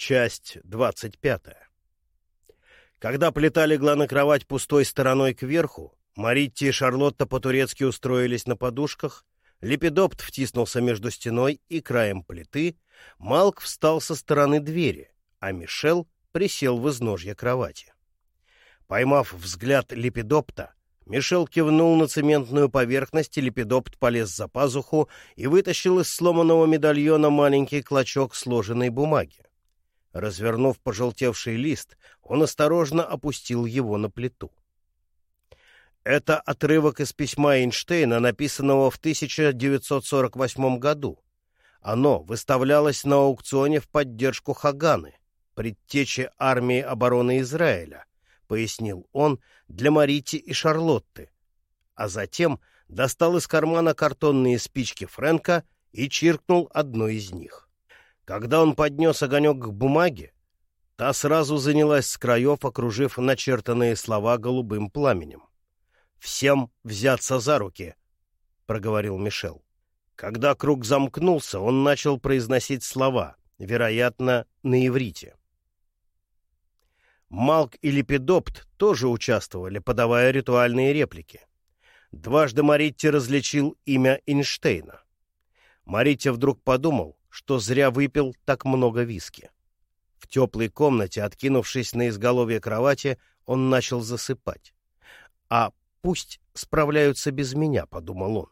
Часть двадцать пятая. Когда плита легла на кровать пустой стороной кверху, Маритти и Шарлотта по-турецки устроились на подушках, Лепидопт втиснулся между стеной и краем плиты, Малк встал со стороны двери, а Мишел присел в изножье кровати. Поймав взгляд Лепидопта, Мишел кивнул на цементную поверхность, и Лепидопт полез за пазуху и вытащил из сломанного медальона маленький клочок сложенной бумаги. Развернув пожелтевший лист, он осторожно опустил его на плиту. Это отрывок из письма Эйнштейна, написанного в 1948 году. Оно выставлялось на аукционе в поддержку Хаганы, предтечи армии обороны Израиля, пояснил он для Марити и Шарлотты, а затем достал из кармана картонные спички Фрэнка и чиркнул одной из них. Когда он поднес огонек к бумаге, та сразу занялась с краев, окружив начертанные слова голубым пламенем. «Всем взяться за руки», — проговорил Мишел. Когда круг замкнулся, он начал произносить слова, вероятно, на иврите. Малк и Лепидопт тоже участвовали, подавая ритуальные реплики. Дважды Маритти различил имя Эйнштейна. Маритти вдруг подумал, что зря выпил так много виски. В теплой комнате, откинувшись на изголовье кровати, он начал засыпать. «А пусть справляются без меня», — подумал он.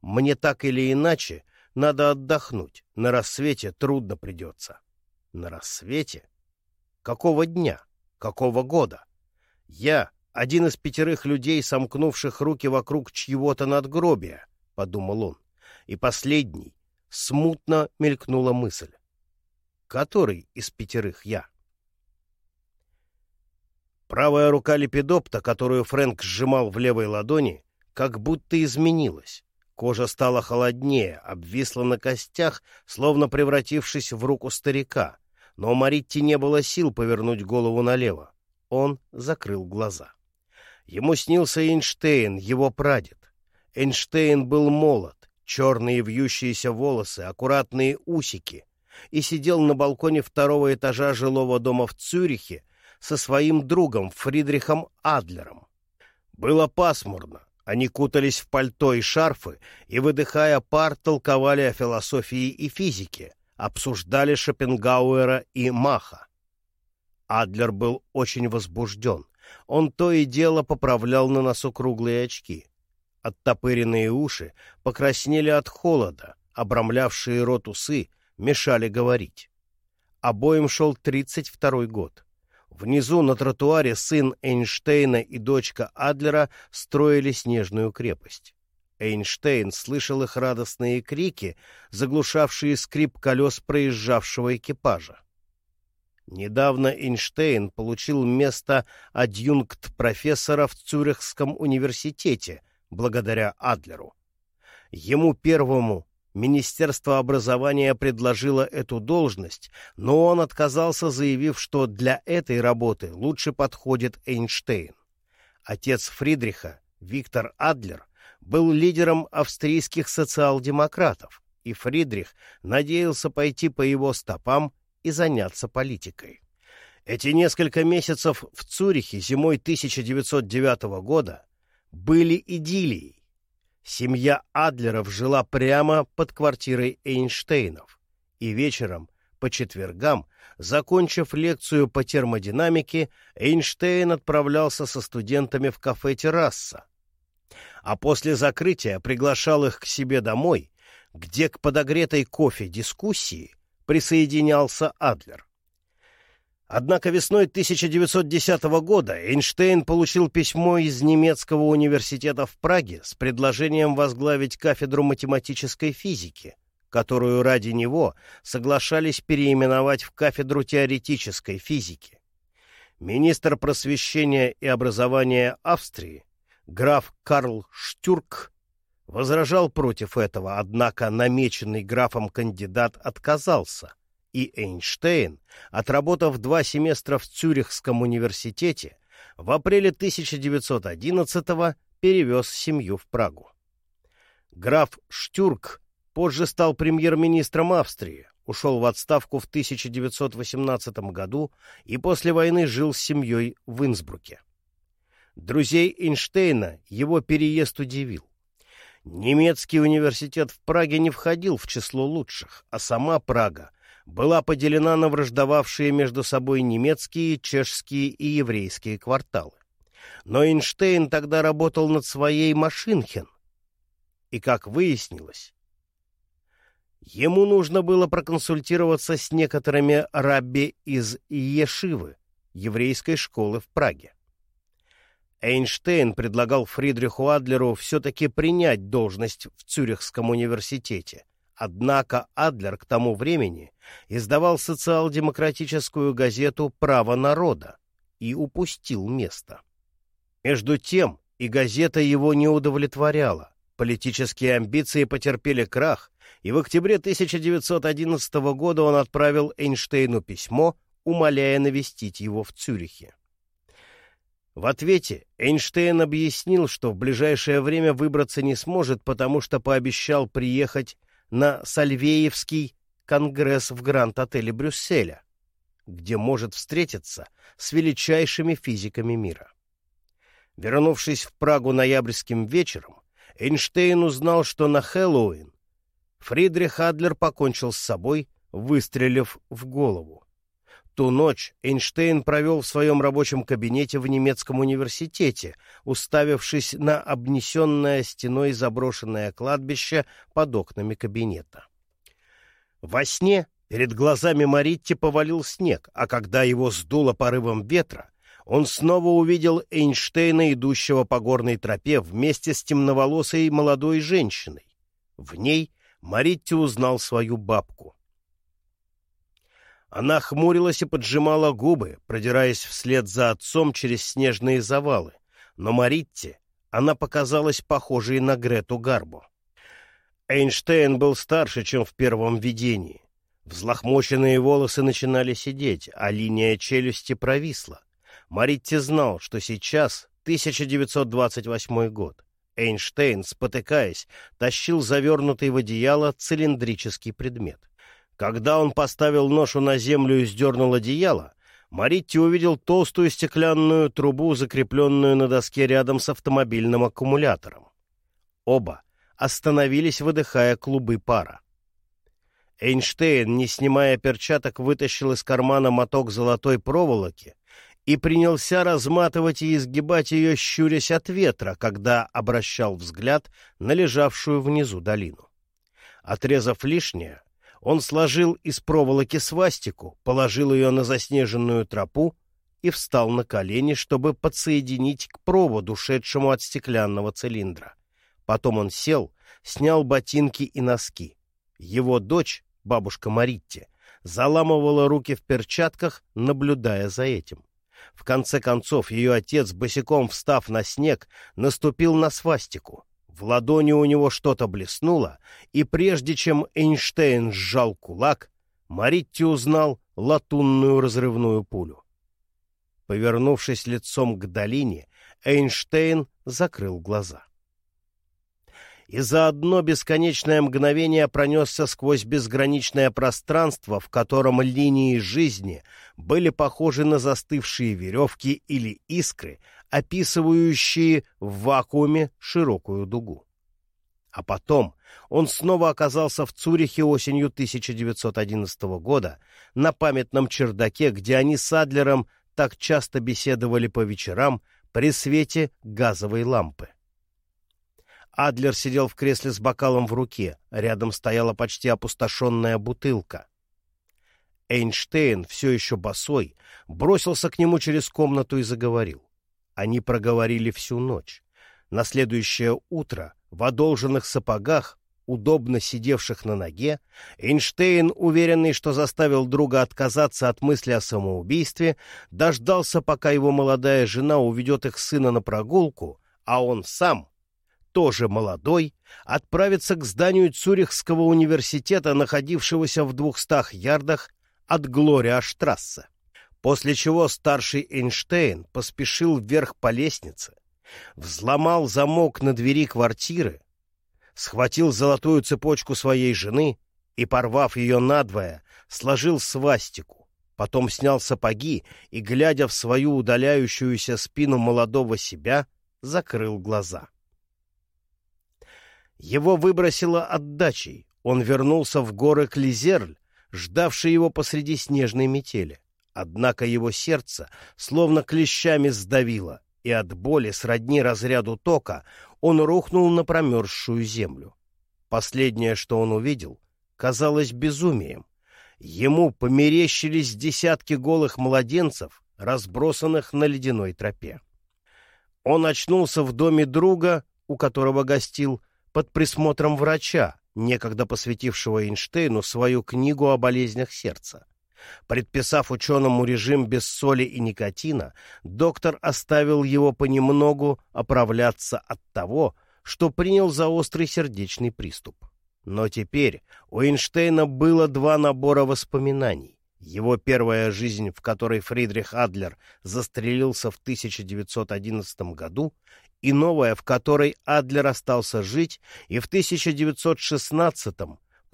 «Мне так или иначе надо отдохнуть. На рассвете трудно придется». «На рассвете? Какого дня? Какого года? Я — один из пятерых людей, сомкнувших руки вокруг чьего-то надгробия», — подумал он. «И последний, смутно мелькнула мысль. Который из пятерых я? Правая рука лепидопта, которую Фрэнк сжимал в левой ладони, как будто изменилась. Кожа стала холоднее, обвисла на костях, словно превратившись в руку старика. Но Маритти не было сил повернуть голову налево. Он закрыл глаза. Ему снился Эйнштейн, его прадед. Эйнштейн был молод, черные вьющиеся волосы, аккуратные усики, и сидел на балконе второго этажа жилого дома в Цюрихе со своим другом Фридрихом Адлером. Было пасмурно, они кутались в пальто и шарфы и, выдыхая пар, толковали о философии и физике, обсуждали Шопенгауэра и Маха. Адлер был очень возбужден. Он то и дело поправлял на носу круглые очки. Оттопыренные уши покраснели от холода, обрамлявшие рот усы мешали говорить. Обоим шел тридцать второй год. Внизу на тротуаре сын Эйнштейна и дочка Адлера строили снежную крепость. Эйнштейн слышал их радостные крики, заглушавшие скрип колес проезжавшего экипажа. Недавно Эйнштейн получил место адъюнкт-профессора в Цюрихском университете — благодаря Адлеру. Ему первому Министерство образования предложило эту должность, но он отказался, заявив, что для этой работы лучше подходит Эйнштейн. Отец Фридриха, Виктор Адлер, был лидером австрийских социал-демократов, и Фридрих надеялся пойти по его стопам и заняться политикой. Эти несколько месяцев в Цюрихе зимой 1909 года были идиллией. Семья Адлеров жила прямо под квартирой Эйнштейнов, и вечером, по четвергам, закончив лекцию по термодинамике, Эйнштейн отправлялся со студентами в кафе «Терраса», а после закрытия приглашал их к себе домой, где к подогретой кофе дискуссии присоединялся Адлер. Однако весной 1910 года Эйнштейн получил письмо из немецкого университета в Праге с предложением возглавить кафедру математической физики, которую ради него соглашались переименовать в кафедру теоретической физики. Министр просвещения и образования Австрии, граф Карл Штюрк, возражал против этого, однако намеченный графом кандидат отказался – и Эйнштейн, отработав два семестра в Цюрихском университете, в апреле 1911 перевез семью в Прагу. Граф Штюрк позже стал премьер-министром Австрии, ушел в отставку в 1918 году и после войны жил с семьей в Инсбруке. Друзей Эйнштейна его переезд удивил. Немецкий университет в Праге не входил в число лучших, а сама Прага была поделена на враждовавшие между собой немецкие, чешские и еврейские кварталы. Но Эйнштейн тогда работал над своей Машинхен. И, как выяснилось, ему нужно было проконсультироваться с некоторыми рабби из Ешивы, еврейской школы в Праге. Эйнштейн предлагал Фридриху Адлеру все-таки принять должность в Цюрихском университете. Однако Адлер к тому времени издавал социал-демократическую газету «Право народа» и упустил место. Между тем и газета его не удовлетворяла. Политические амбиции потерпели крах, и в октябре 1911 года он отправил Эйнштейну письмо, умоляя навестить его в Цюрихе. В ответе Эйнштейн объяснил, что в ближайшее время выбраться не сможет, потому что пообещал приехать на Сальвеевский конгресс в Гранд-отеле Брюсселя, где может встретиться с величайшими физиками мира. Вернувшись в Прагу ноябрьским вечером, Эйнштейн узнал, что на Хэллоуин Фридрих Адлер покончил с собой, выстрелив в голову. Ту ночь Эйнштейн провел в своем рабочем кабинете в немецком университете, уставившись на обнесенное стеной заброшенное кладбище под окнами кабинета. Во сне перед глазами Маритти повалил снег, а когда его сдуло порывом ветра, он снова увидел Эйнштейна, идущего по горной тропе вместе с темноволосой молодой женщиной. В ней Маритти узнал свою бабку. Она хмурилась и поджимала губы, продираясь вслед за отцом через снежные завалы. Но Маритте она показалась похожей на Грету Гарбу. Эйнштейн был старше, чем в первом видении. Взлохмоченные волосы начинали сидеть, а линия челюсти провисла. Маритти знал, что сейчас 1928 год. Эйнштейн, спотыкаясь, тащил завернутый в одеяло цилиндрический предмет. Когда он поставил ношу на землю и сдернул одеяло, Маритти увидел толстую стеклянную трубу, закрепленную на доске рядом с автомобильным аккумулятором. Оба остановились, выдыхая клубы пара. Эйнштейн, не снимая перчаток, вытащил из кармана моток золотой проволоки и принялся разматывать и изгибать ее, щурясь от ветра, когда обращал взгляд на лежавшую внизу долину. Отрезав лишнее, он сложил из проволоки свастику, положил ее на заснеженную тропу и встал на колени, чтобы подсоединить к проводу, шедшему от стеклянного цилиндра. Потом он сел, снял ботинки и носки. Его дочь, бабушка Маритти, заламывала руки в перчатках, наблюдая за этим. В конце концов, ее отец, босиком встав на снег, наступил на свастику. В ладони у него что-то блеснуло, и прежде чем Эйнштейн сжал кулак, Маритти узнал латунную разрывную пулю. Повернувшись лицом к долине, Эйнштейн закрыл глаза и за одно бесконечное мгновение пронесся сквозь безграничное пространство, в котором линии жизни были похожи на застывшие веревки или искры, описывающие в вакууме широкую дугу. А потом он снова оказался в Цюрихе осенью 1911 года на памятном чердаке, где они с Адлером так часто беседовали по вечерам при свете газовой лампы. Адлер сидел в кресле с бокалом в руке. Рядом стояла почти опустошенная бутылка. Эйнштейн, все еще босой, бросился к нему через комнату и заговорил. Они проговорили всю ночь. На следующее утро в одолженных сапогах, удобно сидевших на ноге, Эйнштейн, уверенный, что заставил друга отказаться от мысли о самоубийстве, дождался, пока его молодая жена уведет их сына на прогулку, а он сам — тоже молодой, отправиться к зданию Цюрихского университета, находившегося в двухстах ярдах от Глориа-штрассе. После чего старший Эйнштейн поспешил вверх по лестнице, взломал замок на двери квартиры, схватил золотую цепочку своей жены и, порвав ее надвое, сложил свастику, потом снял сапоги и, глядя в свою удаляющуюся спину молодого себя, закрыл глаза. Его выбросило отдачей, он вернулся в горы Клизерль, ждавший его посреди снежной метели. Однако его сердце словно клещами сдавило, и от боли сродни разряду тока он рухнул на промерзшую землю. Последнее, что он увидел, казалось безумием. Ему померещились десятки голых младенцев, разбросанных на ледяной тропе. Он очнулся в доме друга, у которого гостил, под присмотром врача, некогда посвятившего Эйнштейну свою книгу о болезнях сердца. Предписав ученому режим без соли и никотина, доктор оставил его понемногу оправляться от того, что принял за острый сердечный приступ. Но теперь у Эйнштейна было два набора воспоминаний. Его первая жизнь, в которой Фридрих Адлер застрелился в 1911 году, и новая, в которой Адлер остался жить и в 1916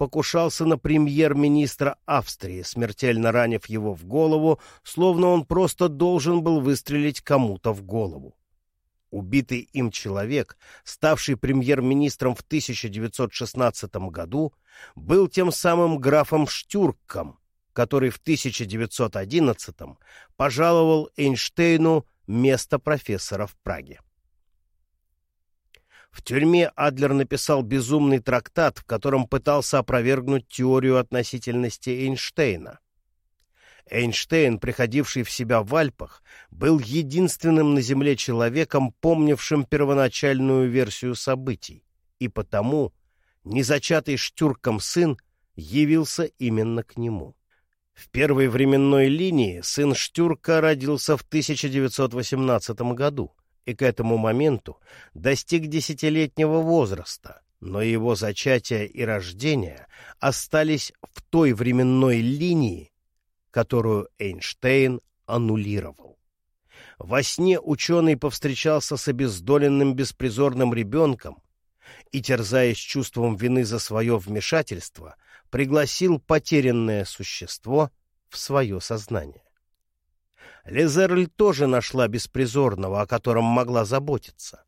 покушался на премьер-министра Австрии, смертельно ранив его в голову, словно он просто должен был выстрелить кому-то в голову. Убитый им человек, ставший премьер-министром в 1916 году, был тем самым графом Штюрком, который в 1911 пожаловал Эйнштейну место профессора в Праге. В тюрьме Адлер написал безумный трактат, в котором пытался опровергнуть теорию относительности Эйнштейна. Эйнштейн, приходивший в себя в Альпах, был единственным на Земле человеком, помнившим первоначальную версию событий, и потому незачатый штюрком сын явился именно к нему. В первой временной линии сын Штюрка родился в 1918 году и к этому моменту достиг десятилетнего возраста, но его зачатие и рождение остались в той временной линии, которую Эйнштейн аннулировал. Во сне ученый повстречался с обездоленным беспризорным ребенком и, терзаясь чувством вины за свое вмешательство, пригласил потерянное существо в свое сознание. Лизерль тоже нашла беспризорного, о котором могла заботиться.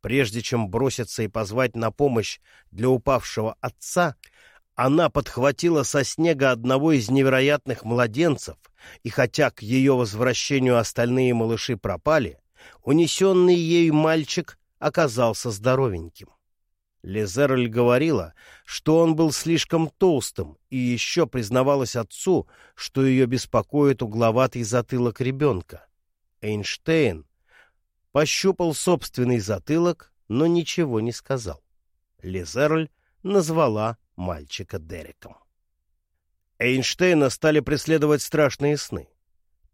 Прежде чем броситься и позвать на помощь для упавшего отца, она подхватила со снега одного из невероятных младенцев, и хотя к ее возвращению остальные малыши пропали, унесенный ею мальчик оказался здоровеньким. Лизерль говорила, что он был слишком толстым, и еще признавалась отцу, что ее беспокоит угловатый затылок ребенка. Эйнштейн пощупал собственный затылок, но ничего не сказал. Лизерль назвала мальчика Дереком. Эйнштейна стали преследовать страшные сны.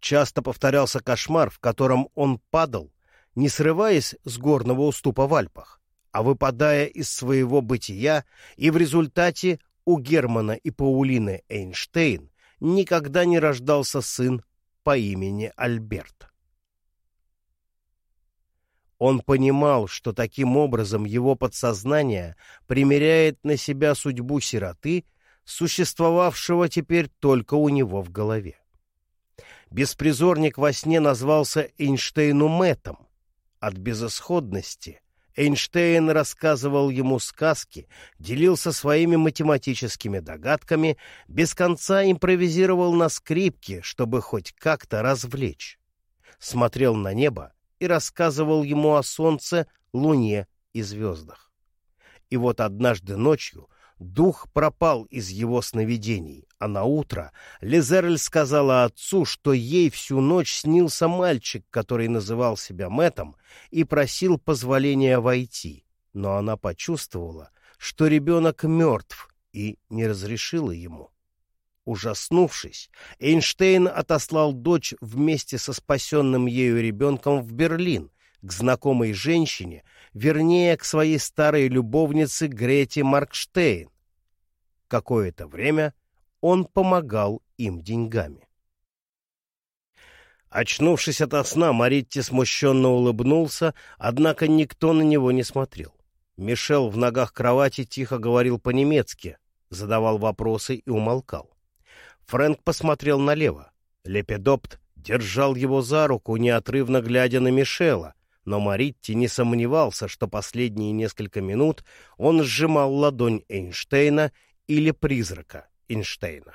Часто повторялся кошмар, в котором он падал, не срываясь с горного уступа в Альпах, а выпадая из своего бытия, и в результате у Германа и Паулины Эйнштейн никогда не рождался сын по имени Альберт. Он понимал, что таким образом его подсознание примеряет на себя судьбу сироты, существовавшего теперь только у него в голове. Беспризорник во сне назвался Эйнштейну Мэттом. От безысходности Эйнштейн рассказывал ему сказки, делился своими математическими догадками, без конца импровизировал на скрипке, чтобы хоть как-то развлечь. Смотрел на небо и рассказывал ему о солнце, луне и звездах. И вот однажды ночью дух пропал из его сновидений, а на утро Лизерль сказала отцу, что ей всю ночь снился мальчик, который называл себя Мэтом, и просил позволения войти. Но она почувствовала, что ребенок мертв, и не разрешила ему. Ужаснувшись, Эйнштейн отослал дочь вместе со спасенным ею ребенком в Берлин, к знакомой женщине, вернее, к своей старой любовнице Грете Маркштейн. Какое-то время он помогал им деньгами. Очнувшись ото сна, Маритти смущенно улыбнулся, однако никто на него не смотрел. Мишел в ногах кровати тихо говорил по-немецки, задавал вопросы и умолкал. Фрэнк посмотрел налево. Лепидопт держал его за руку, неотрывно глядя на Мишела, но Маритти не сомневался, что последние несколько минут он сжимал ладонь Эйнштейна или призрака Эйнштейна.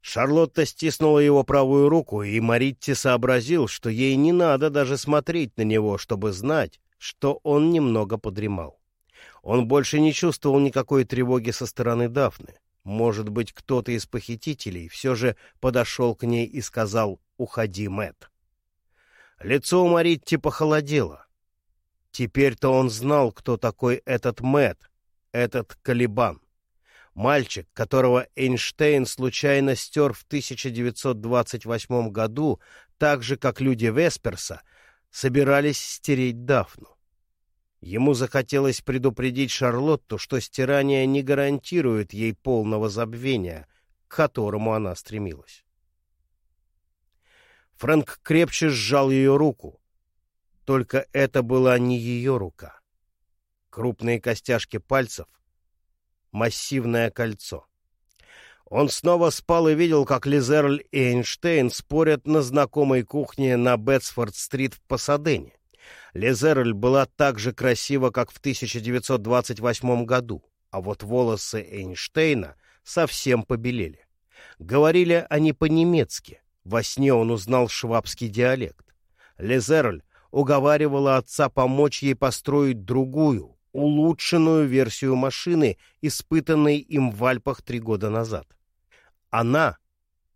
Шарлотта стиснула его правую руку, и Маритти сообразил, что ей не надо даже смотреть на него, чтобы знать, что он немного подремал. Он больше не чувствовал никакой тревоги со стороны Дафны. Может быть, кто-то из похитителей все же подошел к ней и сказал «Уходи, Мэтт». Лицо у Маритти похолодело. Теперь-то он знал, кто такой этот Мэтт, этот Калибан. Мальчик, которого Эйнштейн случайно стер в 1928 году, так же, как люди Весперса, собирались стереть Дафну. Ему захотелось предупредить Шарлотту, что стирание не гарантирует ей полного забвения, к которому она стремилась. Фрэнк крепче сжал ее руку. Только это была не ее рука. Крупные костяшки пальцев, массивное кольцо. Он снова спал и видел, как Лизерль и Эйнштейн спорят на знакомой кухне на Бетсфорд-стрит в Пасадене. Лизерль была так же красива, как в 1928 году, а вот волосы Эйнштейна совсем побелели. Говорили они по-немецки, во сне он узнал швабский диалект. Лизерль уговаривала отца помочь ей построить другую, улучшенную версию машины, испытанной им в Альпах три года назад. Она,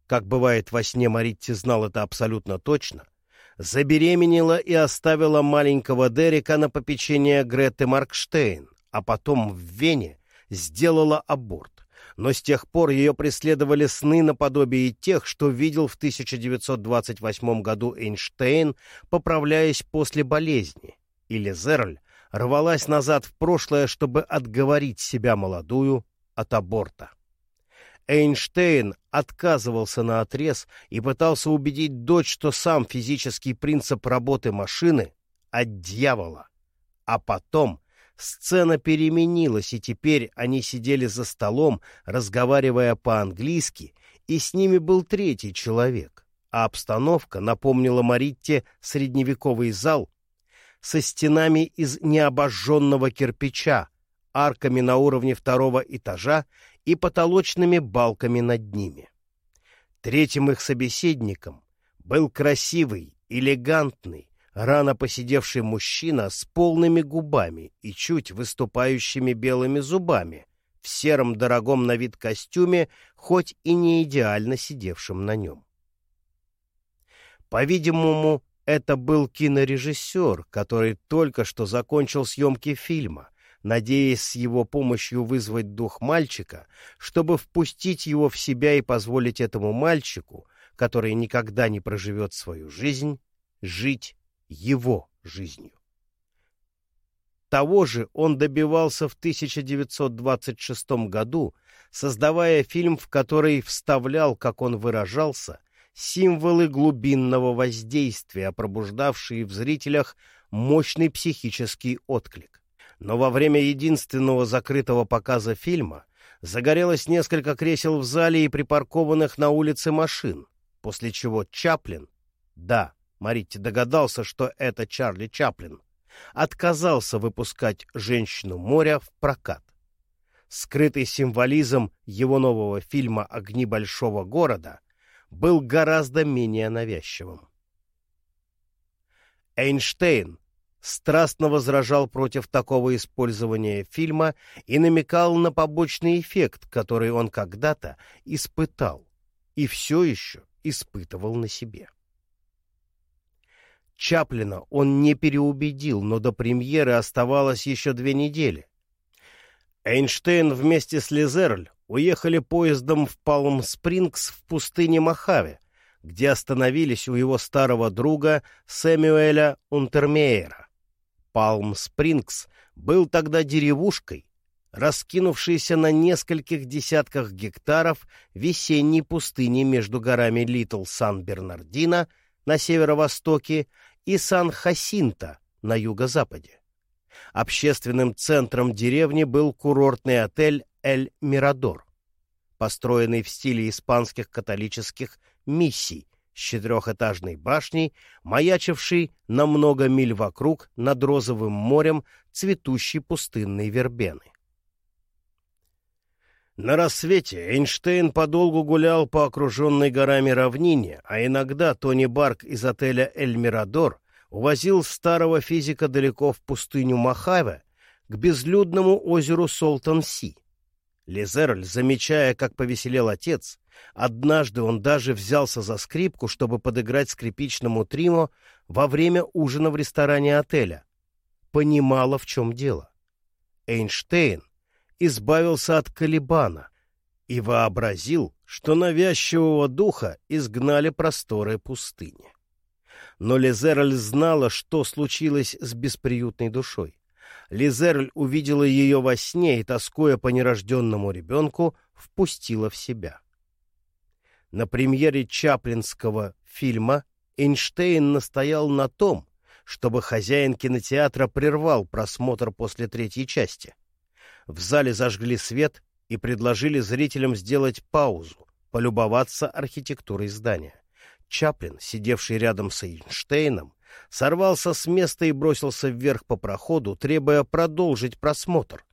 как бывает во сне Маритти знал это абсолютно точно, забеременела и оставила маленького Дерека на попечение Греты Маркштейн, а потом в Вене сделала аборт но с тех пор ее преследовали сны наподобие тех, что видел в 1928 году Эйнштейн, поправляясь после болезни, или Зерль рвалась назад в прошлое, чтобы отговорить себя молодую от аборта. Эйнштейн отказывался на отрез и пытался убедить дочь, что сам физический принцип работы машины от дьявола. А потом Сцена переменилась, и теперь они сидели за столом, разговаривая по-английски, и с ними был третий человек, а обстановка напомнила Маритте средневековый зал со стенами из необожженного кирпича, арками на уровне второго этажа и потолочными балками над ними. Третьим их собеседником был красивый, элегантный, рано посидевший мужчина с полными губами и чуть выступающими белыми зубами, в сером дорогом на вид костюме, хоть и не идеально сидевшем на нем. По-видимому, это был кинорежиссер, который только что закончил съемки фильма, надеясь с его помощью вызвать дух мальчика, чтобы впустить его в себя и позволить этому мальчику, который никогда не проживет свою жизнь, жить его жизнью. Того же он добивался в 1926 году, создавая фильм, в который вставлял, как он выражался, символы глубинного воздействия, пробуждавшие в зрителях мощный психический отклик. Но во время единственного закрытого показа фильма загорелось несколько кресел в зале и припаркованных на улице машин, после чего Чаплин, да, Маритти догадался, что это Чарли Чаплин, отказался выпускать «Женщину моря» в прокат. Скрытый символизм его нового фильма «Огни большого города» был гораздо менее навязчивым. Эйнштейн страстно возражал против такого использования фильма и намекал на побочный эффект, который он когда-то испытал и все еще испытывал на себе. Чаплина он не переубедил, но до премьеры оставалось еще две недели. Эйнштейн вместе с Лизерль уехали поездом в Палм-Спрингс в пустыне Мохаве, где остановились у его старого друга Сэмюэля Унтермейера. Палм-Спрингс был тогда деревушкой, раскинувшейся на нескольких десятках гектаров весенней пустыни между горами Литл Сан-Бернардино на северо-востоке и Сан-Хасинто на юго-западе. Общественным центром деревни был курортный отель Эль Мирадор, построенный в стиле испанских католических миссий с четырехэтажной башней, маячивший на много миль вокруг над розовым морем цветущей пустынной вербены. На рассвете Эйнштейн подолгу гулял по окруженной горами равнине, а иногда Тони Барк из отеля «Эль Мирадор» увозил старого физика далеко в пустыню Мохаве к безлюдному озеру Солтан-Си. Лизерль, замечая, как повеселел отец, однажды он даже взялся за скрипку, чтобы подыграть скрипичному Тримо во время ужина в ресторане отеля. Понимала, в чем дело. Эйнштейн избавился от Калибана и вообразил, что навязчивого духа изгнали просторы пустыни. Но Лизерль знала, что случилось с бесприютной душой. Лизерль увидела ее во сне и, тоскуя по нерожденному ребенку, впустила в себя. На премьере чаплинского фильма Эйнштейн настоял на том, чтобы хозяин кинотеатра прервал просмотр после третьей части. В зале зажгли свет и предложили зрителям сделать паузу, полюбоваться архитектурой здания. Чаплин, сидевший рядом с Эйнштейном, сорвался с места и бросился вверх по проходу, требуя продолжить просмотр.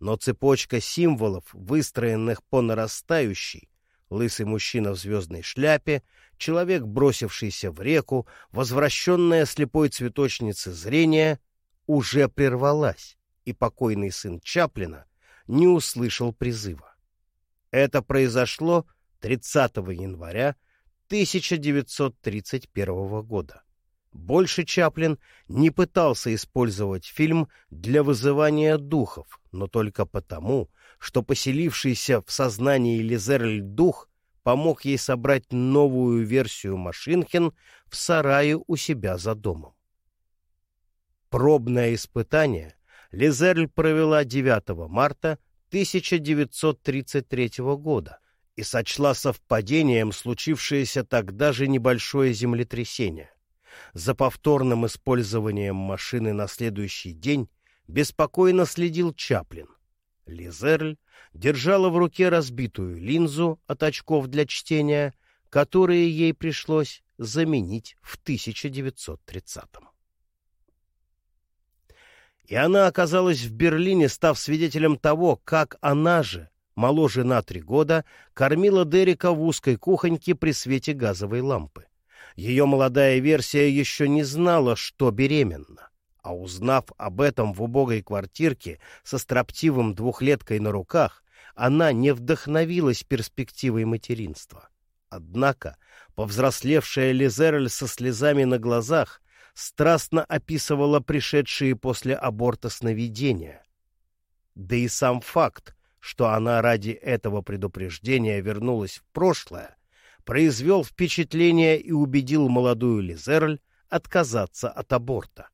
Но цепочка символов, выстроенных по нарастающей, лысый мужчина в звездной шляпе, человек, бросившийся в реку, возвращенная слепой цветочнице зрение, уже прервалась, и покойный сын Чаплина не услышал призыва. Это произошло 30 января 1931 года. Больше Чаплин не пытался использовать фильм для вызывания духов, но только потому, что поселившийся в сознании Лизерль дух помог ей собрать новую версию Машинхен в сарае у себя за домом. Пробное испытание Лизерль провела 9 марта 1933 года и сочла совпадением случившееся тогда же небольшое землетрясение — за повторным использованием машины на следующий день беспокойно следил Чаплин. Лизерль держала в руке разбитую линзу от очков для чтения, которые ей пришлось заменить в 1930-м. И она оказалась в Берлине, став свидетелем того, как она же, моложе на три года, кормила Дерека в узкой кухоньке при свете газовой лампы. Ее молодая версия еще не знала, что беременна. А узнав об этом в убогой квартирке со строптивым двухлеткой на руках, она не вдохновилась перспективой материнства. Однако повзрослевшая Лизерль со слезами на глазах страстно описывала пришедшие после аборта сновидения. Да и сам факт, что она ради этого предупреждения вернулась в прошлое, произвел впечатление и убедил молодую Лизерль отказаться от аборта.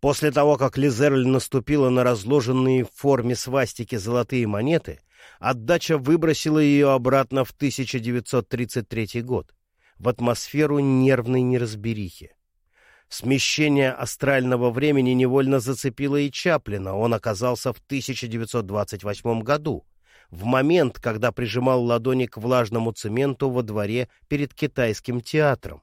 После того, как Лизерль наступила на разложенные в форме свастики золотые монеты, отдача выбросила ее обратно в 1933 год, в атмосферу нервной неразберихи. Смещение астрального времени невольно зацепило и Чаплина, он оказался в 1928 году, в момент, когда прижимал ладони к влажному цементу во дворе перед китайским театром.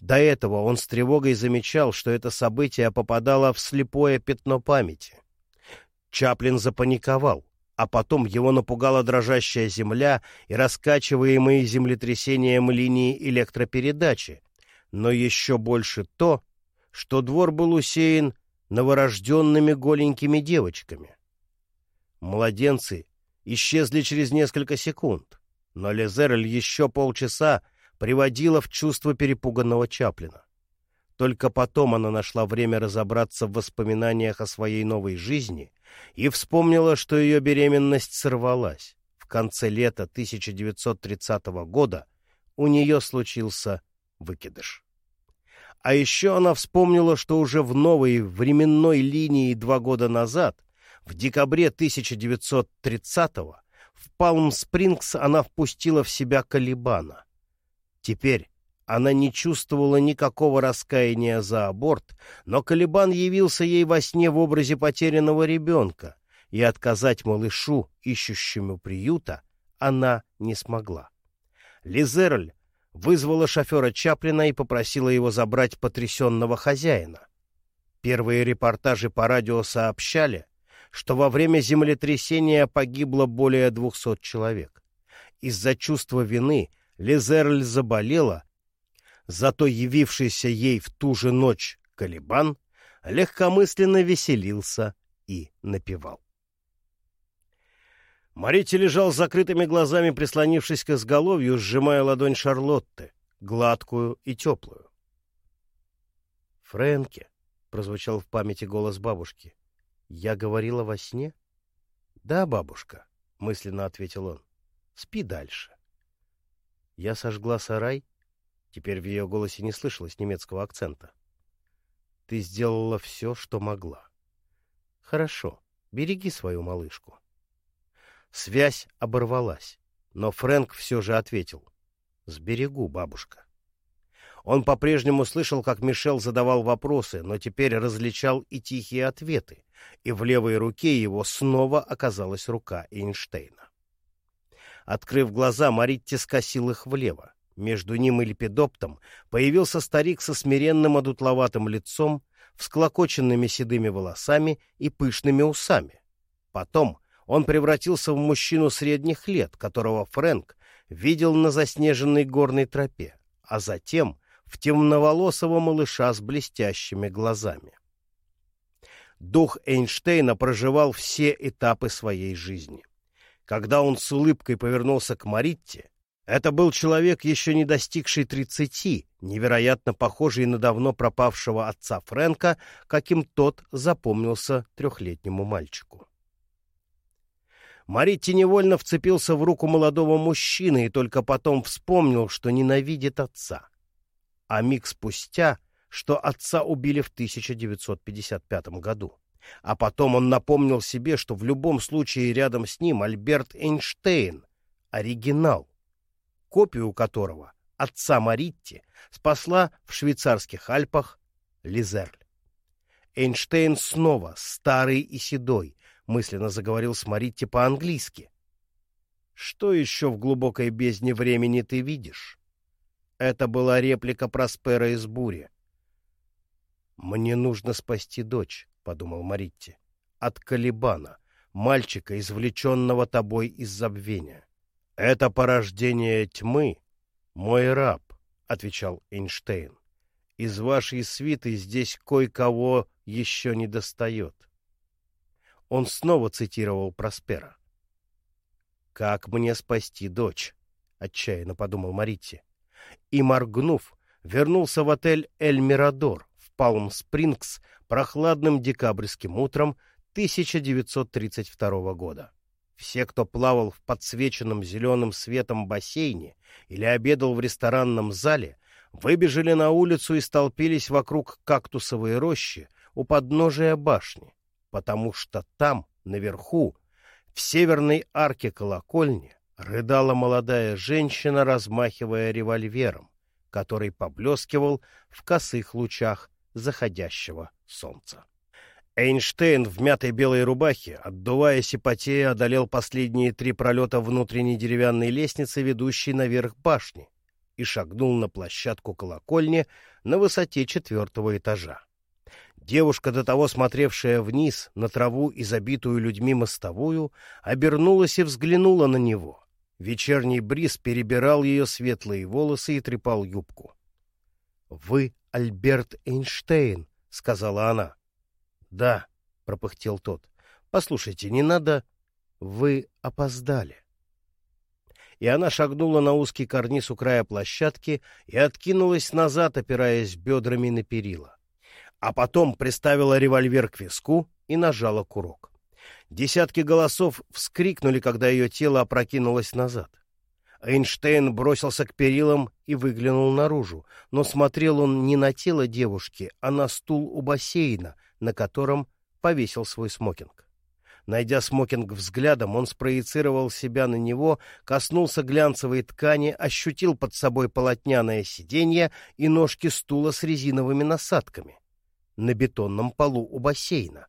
До этого он с тревогой замечал, что это событие попадало в слепое пятно памяти. Чаплин запаниковал, а потом его напугала дрожащая земля и раскачиваемые землетрясением линии электропередачи, но еще больше то, что двор был усеян новорожденными голенькими девочками. Младенцы исчезли через несколько секунд, но Лизерль еще полчаса приводила в чувство перепуганного Чаплина. Только потом она нашла время разобраться в воспоминаниях о своей новой жизни и вспомнила, что ее беременность сорвалась. В конце лета 1930 года у нее случился выкидыш. А еще она вспомнила, что уже в новой временной линии два года назад в декабре 1930-го в Палм-Спрингс она впустила в себя Калибана. Теперь она не чувствовала никакого раскаяния за аборт, но Калибан явился ей во сне в образе потерянного ребенка, и отказать малышу, ищущему приюта, она не смогла. Лизерль вызвала шофера Чаплина и попросила его забрать потрясенного хозяина. Первые репортажи по радио сообщали, что во время землетрясения погибло более двухсот человек. Из-за чувства вины Лизерль заболела, зато явившийся ей в ту же ночь Калибан легкомысленно веселился и напевал. Марити лежал с закрытыми глазами, прислонившись к изголовью, сжимая ладонь Шарлотты, гладкую и теплую. «Фрэнки», — прозвучал в памяти голос бабушки, — «я говорила во сне?» «Да, бабушка», — мысленно ответил он, — «спи дальше». Я сожгла сарай. Теперь в ее голосе не слышалось немецкого акцента. «Ты сделала все, что могла». «Хорошо, береги свою малышку». Связь оборвалась, но Фрэнк все же ответил. «Сберегу, бабушка». Он по-прежнему слышал, как Мишел задавал вопросы, но теперь различал и тихие ответы, и в левой руке его снова оказалась рука Эйнштейна. Открыв глаза, Маритти скосил их влево. Между ним и лепидоптом появился старик со смиренным одутловатым лицом, всклокоченными седыми волосами и пышными усами. Потом он превратился в мужчину средних лет, которого Фрэнк видел на заснеженной горной тропе, а затем в темноволосого малыша с блестящими глазами. Дух Эйнштейна проживал все этапы своей жизни. Когда он с улыбкой повернулся к Маритте, это был человек, еще не достигший тридцати, невероятно похожий на давно пропавшего отца Фрэнка, каким тот запомнился трехлетнему мальчику. Маритти невольно вцепился в руку молодого мужчины и только потом вспомнил, что ненавидит отца. А миг спустя, что отца убили в 1955 году. А потом он напомнил себе, что в любом случае рядом с ним Альберт Эйнштейн, оригинал, копию которого отца Маритти спасла в швейцарских Альпах Лизерль. Эйнштейн снова старый и седой, мысленно заговорил с Маритти по-английски. «Что еще в глубокой бездне времени ты видишь?» Это была реплика Проспера из бури. «Мне нужно спасти дочь», — подумал Маритти, — «от Калибана, мальчика, извлеченного тобой из забвения». «Это порождение тьмы, мой раб», — отвечал Эйнштейн. «Из вашей свиты здесь кое-кого еще не достает». Он снова цитировал Проспера. «Как мне спасти дочь?» — отчаянно подумал Маритти. И, моргнув, вернулся в отель «Эль Мирадор» в Палм-Спрингс прохладным декабрьским утром 1932 года. Все, кто плавал в подсвеченном зеленым светом бассейне или обедал в ресторанном зале, выбежали на улицу и столпились вокруг кактусовой рощи у подножия башни потому что там, наверху, в северной арке колокольни, рыдала молодая женщина, размахивая револьвером, который поблескивал в косых лучах заходящего солнца. Эйнштейн в мятой белой рубахе, отдуваясь и потея, одолел последние три пролета внутренней деревянной лестницы, ведущей наверх башни, и шагнул на площадку колокольни на высоте четвертого этажа. Девушка, до того смотревшая вниз на траву и забитую людьми мостовую, обернулась и взглянула на него. Вечерний бриз перебирал ее светлые волосы и трепал юбку. — Вы Альберт Эйнштейн, — сказала она. — Да, — пропыхтел тот. — Послушайте, не надо... Вы опоздали. И она шагнула на узкий карниз у края площадки и откинулась назад, опираясь бедрами на перила а потом приставила револьвер к виску и нажала курок. Десятки голосов вскрикнули, когда ее тело опрокинулось назад. Эйнштейн бросился к перилам и выглянул наружу, но смотрел он не на тело девушки, а на стул у бассейна, на котором повесил свой смокинг. Найдя смокинг взглядом, он спроецировал себя на него, коснулся глянцевой ткани, ощутил под собой полотняное сиденье и ножки стула с резиновыми насадками на бетонном полу у бассейна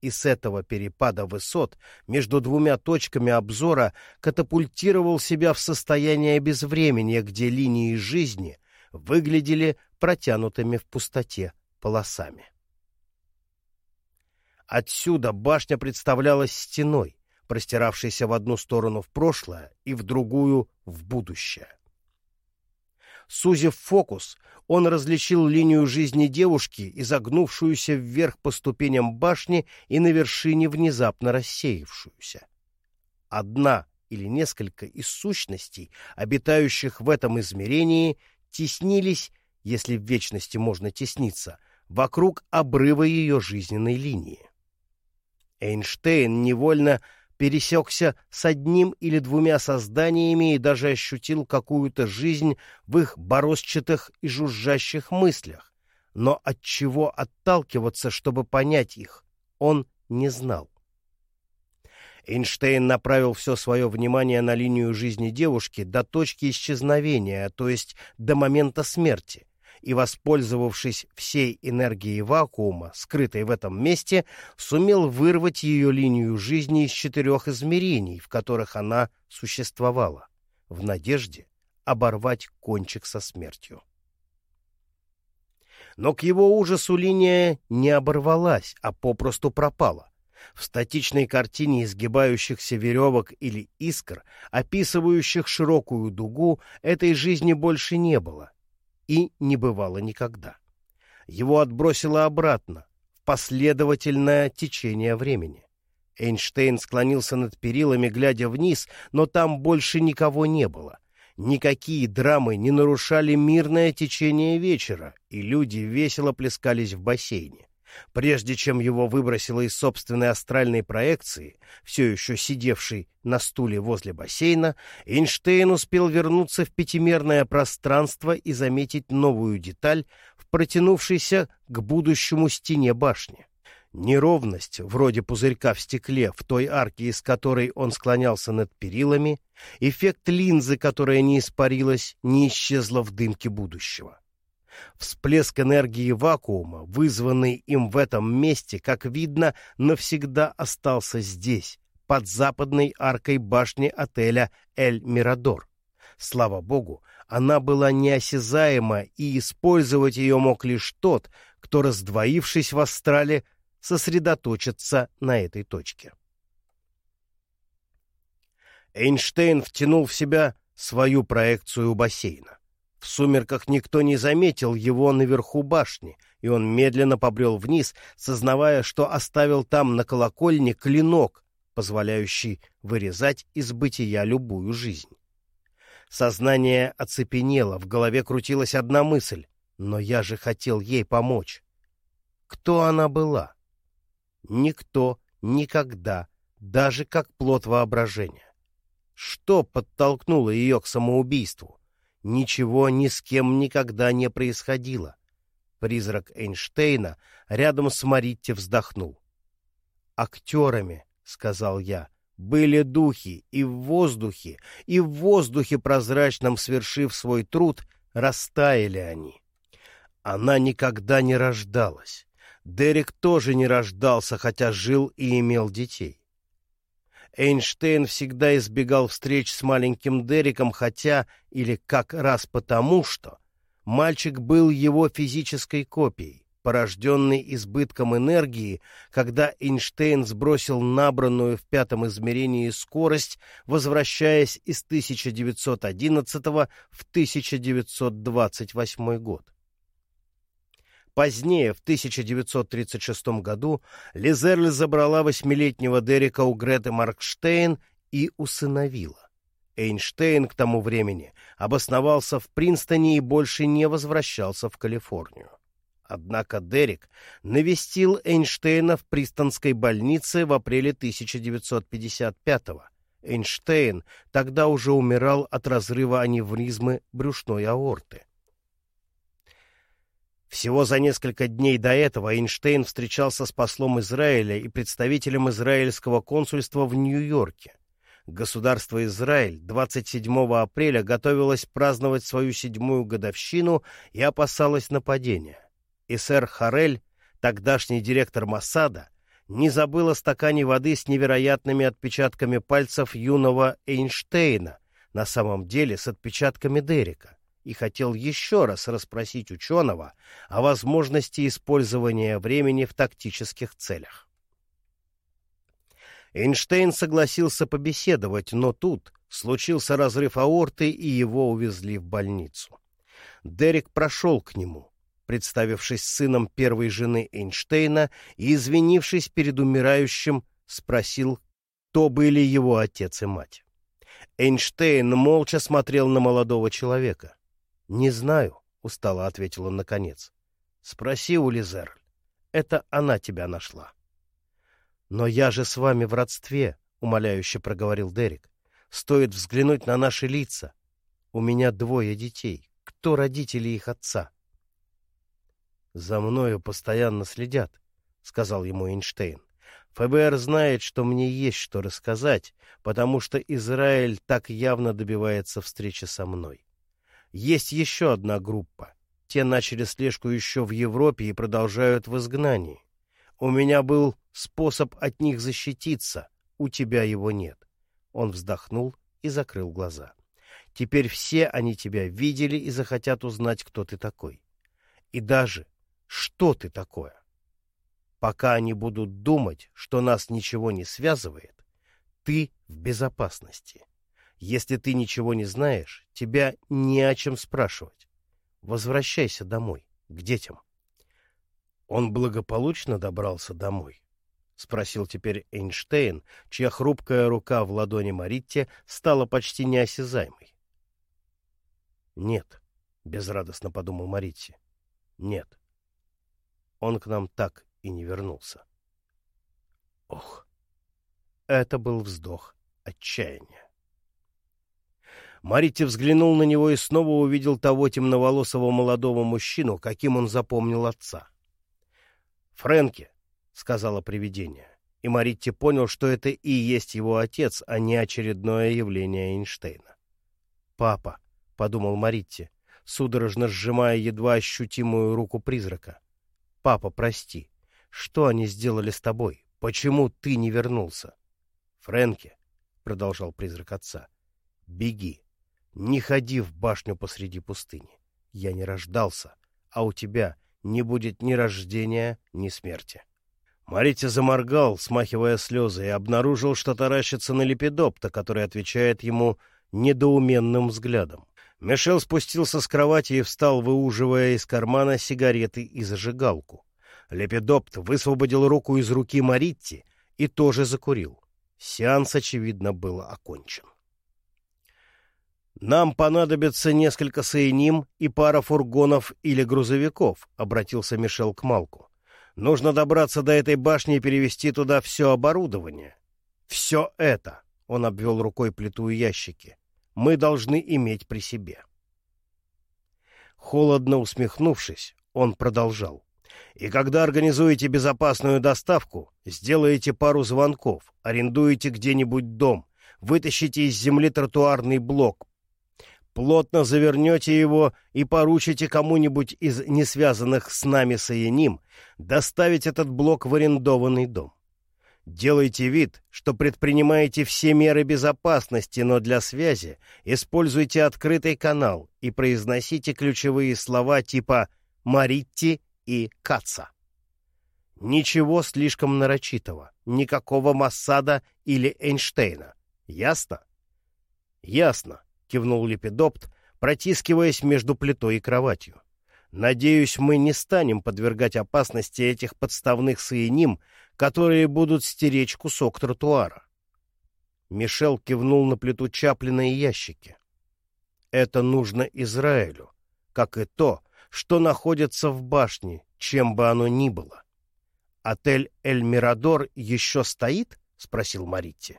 и с этого перепада высот между двумя точками обзора катапультировал себя в состояние безвременья, где линии жизни выглядели протянутыми в пустоте полосами. Отсюда башня представлялась стеной, простиравшейся в одну сторону в прошлое и в другую — в будущее. Сузив фокус, он различил линию жизни девушки, изогнувшуюся вверх по ступеням башни и на вершине внезапно рассеявшуюся. Одна или несколько из сущностей, обитающих в этом измерении, теснились, если в вечности можно тесниться, вокруг обрыва ее жизненной линии. Эйнштейн невольно пересекся с одним или двумя созданиями и даже ощутил какую-то жизнь в их борозчатых и жужжащих мыслях. Но от чего отталкиваться, чтобы понять их, он не знал. Эйнштейн направил все свое внимание на линию жизни девушки до точки исчезновения, то есть до момента смерти, и, воспользовавшись всей энергией вакуума, скрытой в этом месте, сумел вырвать ее линию жизни из четырех измерений, в которых она существовала, в надежде оборвать кончик со смертью. Но к его ужасу линия не оборвалась, а попросту пропала. В статичной картине изгибающихся веревок или искр, описывающих широкую дугу, этой жизни больше не было, и не бывало никогда. Его отбросило обратно, в последовательное течение времени. Эйнштейн склонился над перилами, глядя вниз, но там больше никого не было. Никакие драмы не нарушали мирное течение вечера, и люди весело плескались в бассейне. Прежде чем его выбросило из собственной астральной проекции, все еще сидевшей на стуле возле бассейна, Эйнштейн успел вернуться в пятимерное пространство и заметить новую деталь в протянувшейся к будущему стене башни. Неровность, вроде пузырька в стекле, в той арке, из которой он склонялся над перилами, эффект линзы, которая не испарилась, не исчезла в дымке будущего. Всплеск энергии вакуума, вызванный им в этом месте, как видно, навсегда остался здесь, под западной аркой башни отеля «Эль Мирадор». Слава богу, она была неосязаема, и использовать ее мог лишь тот, кто, раздвоившись в астрале, сосредоточится на этой точке. Эйнштейн втянул в себя свою проекцию бассейна. В сумерках никто не заметил его наверху башни, и он медленно побрел вниз, сознавая, что оставил там на колокольне клинок, позволяющий вырезать из бытия любую жизнь. Сознание оцепенело, в голове крутилась одна мысль, но я же хотел ей помочь. Кто она была? Никто, никогда, даже как плод воображения. Что подтолкнуло ее к самоубийству? Ничего ни с кем никогда не происходило. Призрак Эйнштейна рядом с Маритте вздохнул. «Актерами», — сказал я, — «были духи, и в воздухе, и в воздухе прозрачном, свершив свой труд, растаяли они. Она никогда не рождалась. Дерек тоже не рождался, хотя жил и имел детей. Эйнштейн всегда избегал встреч с маленьким Дериком, хотя, или как раз потому, что мальчик был его физической копией, порожденной избытком энергии, когда Эйнштейн сбросил набранную в пятом измерении скорость, возвращаясь из 1911 в 1928 год. Позднее, в 1936 году, Лизерль забрала восьмилетнего Дерека у Греты Маркштейн и усыновила. Эйнштейн к тому времени обосновался в Принстоне и больше не возвращался в Калифорнию. Однако Дерек навестил Эйнштейна в Пристонской больнице в апреле 1955-го. Эйнштейн тогда уже умирал от разрыва аневризмы брюшной аорты. Всего за несколько дней до этого Эйнштейн встречался с послом Израиля и представителем израильского консульства в Нью-Йорке. Государство Израиль 27 апреля готовилось праздновать свою седьмую годовщину и опасалось нападения. И сэр Харель, тогдашний директор Моссада, не забыл о стакане воды с невероятными отпечатками пальцев юного Эйнштейна, на самом деле с отпечатками Дерека, и хотел еще раз расспросить ученого о возможности использования времени в тактических целях. Эйнштейн согласился побеседовать, но тут случился разрыв аорты, и его увезли в больницу. Дерек прошел к нему, представившись сыном первой жены Эйнштейна и, извинившись перед умирающим, спросил, кто были его отец и мать. Эйнштейн молча смотрел на молодого человека. «Не знаю», — устало ответил он наконец. «Спроси у Лизерль. Это она тебя нашла». «Но я же с вами в родстве», — умоляюще проговорил Дерек. «Стоит взглянуть на наши лица. У меня двое детей. Кто родители их отца?» «За мною постоянно следят», — сказал ему Эйнштейн. «ФБР знает, что мне есть что рассказать, потому что Израиль так явно добивается встречи со мной. Есть еще одна группа. Те начали слежку еще в Европе и продолжают в изгнании. У меня был способ от них защититься, у тебя его нет. Он вздохнул и закрыл глаза. Теперь все они тебя видели и захотят узнать, кто ты такой. И даже, что ты такое. Пока они будут думать, что нас ничего не связывает, ты в безопасности. Если ты ничего не знаешь, тебя не о чем спрашивать. Возвращайся домой, к детям. Он благополучно добрался домой? — спросил теперь Эйнштейн, чья хрупкая рука в ладони Маритте стала почти неосязаемой. — Нет, — безрадостно подумал Маритти. — Нет. Он к нам так и не вернулся. Ох! Это был вздох отчаяния. Маритти взглянул на него и снова увидел того темноволосого молодого мужчину, каким он запомнил отца. «Фрэнки», — сказала привидение. И Маритти понял, что это и есть его отец, а не очередное явление Эйнштейна. «Папа», — подумал Маритти, судорожно сжимая едва ощутимую руку призрака. «Папа, прости. Что они сделали с тобой? Почему ты не вернулся?» «Фрэнки», — продолжал призрак отца, — «беги. Не ходи в башню посреди пустыни. Я не рождался, а у тебя не будет ни рождения, ни смерти. Марити заморгал, смахивая слезы, и обнаружил, что таращится на лепидопта, который отвечает ему недоуменным взглядом. Мишел спустился с кровати и встал, выуживая из кармана сигареты и зажигалку. Лепидопт высвободил руку из руки Маритти и тоже закурил. Сеанс, очевидно, был окончен. «Нам понадобится несколько саиним и пара фургонов или грузовиков», — обратился Мишел к Малку. «Нужно добраться до этой башни и перевести туда все оборудование. Все это», — он обвел рукой плиту и ящики, — «мы должны иметь при себе». Холодно усмехнувшись, он продолжал. «И когда организуете безопасную доставку, сделаете пару звонков, арендуете где-нибудь дом, вытащите из земли тротуарный блок, плотно завернете его и поручите кому-нибудь из несвязанных с нами Саяним доставить этот блок в арендованный дом. Делайте вид, что предпринимаете все меры безопасности, но для связи используйте открытый канал и произносите ключевые слова типа «Маритти» и «Каца». Ничего слишком нарочитого, никакого Массада или Эйнштейна. Ясно? Ясно кивнул Лепидопт, протискиваясь между плитой и кроватью. Надеюсь, мы не станем подвергать опасности этих подставных саиним, которые будут стеречь кусок тротуара. Мишел кивнул на плиту Чаплина и ящики. Это нужно Израилю, как и то, что находится в башне, чем бы оно ни было. «Отель «Эль Мирадор» еще стоит?» — спросил Маритти.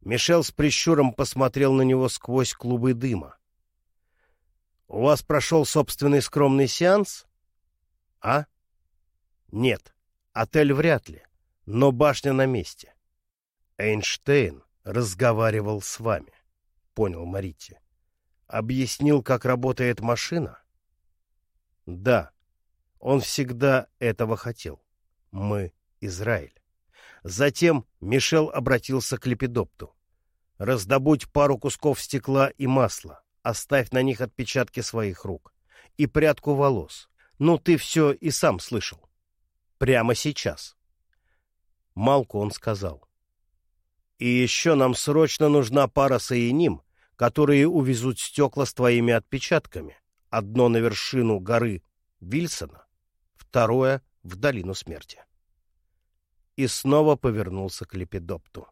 Мишел с прищуром посмотрел на него сквозь клубы дыма. — У вас прошел собственный скромный сеанс? — А? — Нет, отель вряд ли, но башня на месте. — Эйнштейн разговаривал с вами, — понял Марити. — Объяснил, как работает машина? — Да, он всегда этого хотел. Мы Израиль. Затем Мишел обратился к Лепидопту. «Раздобудь пару кусков стекла и масла, оставь на них отпечатки своих рук и прядку волос. Ну, ты все и сам слышал. Прямо сейчас». Малку он сказал. «И еще нам срочно нужна пара саиним, которые увезут стекла с твоими отпечатками. Одно на вершину горы Вильсона, второе — в долину смерти» и снова повернулся к Лепидопту.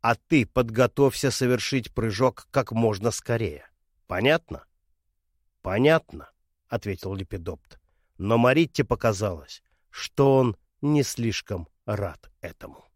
«А ты подготовься совершить прыжок как можно скорее. Понятно?» «Понятно», — ответил Лепидопт. Но Маритте показалось, что он не слишком рад этому.